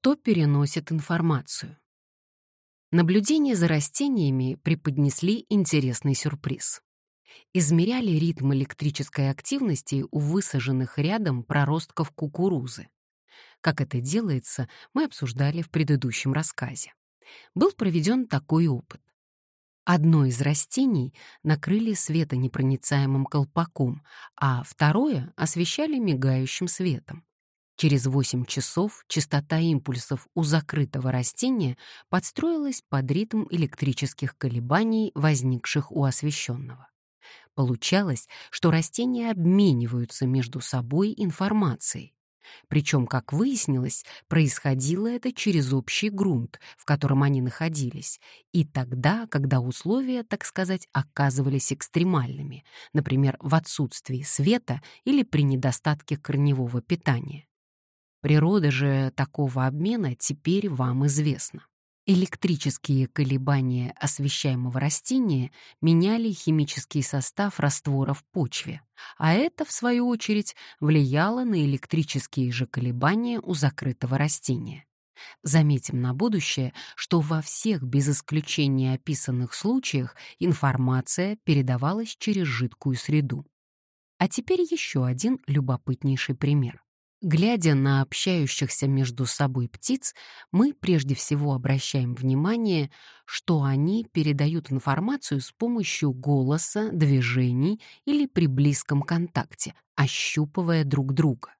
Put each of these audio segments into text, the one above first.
Что переносит информацию? Наблюдения за растениями преподнесли интересный сюрприз. Измеряли ритм электрической активности у высаженных рядом проростков кукурузы. Как это делается, мы обсуждали в предыдущем рассказе. Был проведен такой опыт. Одно из растений накрыли светонепроницаемым колпаком, а второе освещали мигающим светом. Через 8 часов частота импульсов у закрытого растения подстроилась под ритм электрических колебаний, возникших у освещенного. Получалось, что растения обмениваются между собой информацией. Причем, как выяснилось, происходило это через общий грунт, в котором они находились, и тогда, когда условия, так сказать, оказывались экстремальными, например, в отсутствии света или при недостатке корневого питания. Природа же такого обмена теперь вам известна. Электрические колебания освещаемого растения меняли химический состав раствора в почве, а это, в свою очередь, влияло на электрические же колебания у закрытого растения. Заметим на будущее, что во всех без исключения описанных случаях информация передавалась через жидкую среду. А теперь еще один любопытнейший пример. Глядя на общающихся между собой птиц, мы прежде всего обращаем внимание, что они передают информацию с помощью голоса, движений или при близком контакте, ощупывая друг друга.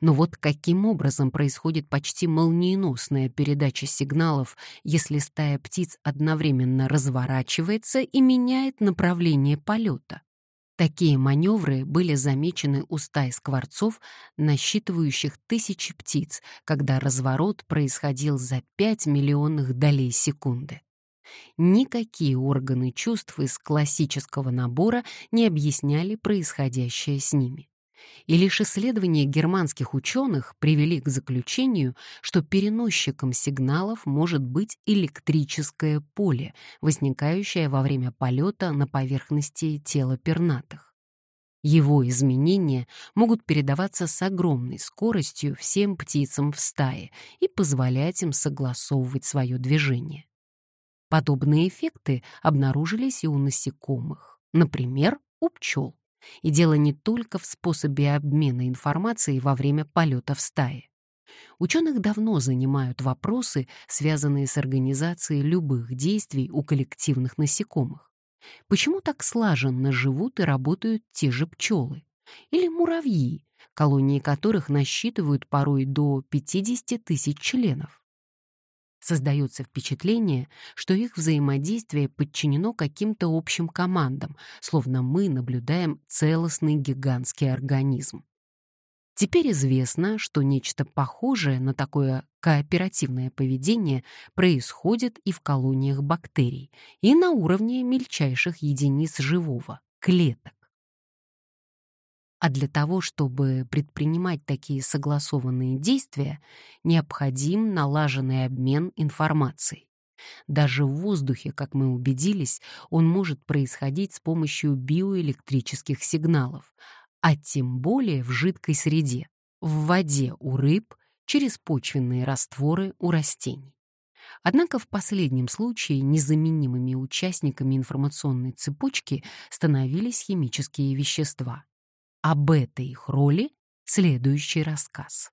Но вот каким образом происходит почти молниеносная передача сигналов, если стая птиц одновременно разворачивается и меняет направление полета? Такие маневры были замечены у стай скворцов, насчитывающих тысячи птиц, когда разворот происходил за 5 миллионных долей секунды. Никакие органы чувств из классического набора не объясняли происходящее с ними. И лишь исследования германских ученых привели к заключению, что переносчиком сигналов может быть электрическое поле, возникающее во время полета на поверхности тела пернатых. Его изменения могут передаваться с огромной скоростью всем птицам в стае и позволять им согласовывать свое движение. Подобные эффекты обнаружились и у насекомых, например, у пчел. И дело не только в способе обмена информацией во время полета в стае. Ученых давно занимают вопросы, связанные с организацией любых действий у коллективных насекомых. Почему так слаженно живут и работают те же пчелы? Или муравьи, колонии которых насчитывают порой до 50 тысяч членов? Создается впечатление, что их взаимодействие подчинено каким-то общим командам, словно мы наблюдаем целостный гигантский организм. Теперь известно, что нечто похожее на такое кооперативное поведение происходит и в колониях бактерий, и на уровне мельчайших единиц живого — клеток. А для того, чтобы предпринимать такие согласованные действия, необходим налаженный обмен информацией. Даже в воздухе, как мы убедились, он может происходить с помощью биоэлектрических сигналов, а тем более в жидкой среде, в воде у рыб, через почвенные растворы у растений. Однако в последнем случае незаменимыми участниками информационной цепочки становились химические вещества. Об этой их роли следующий рассказ.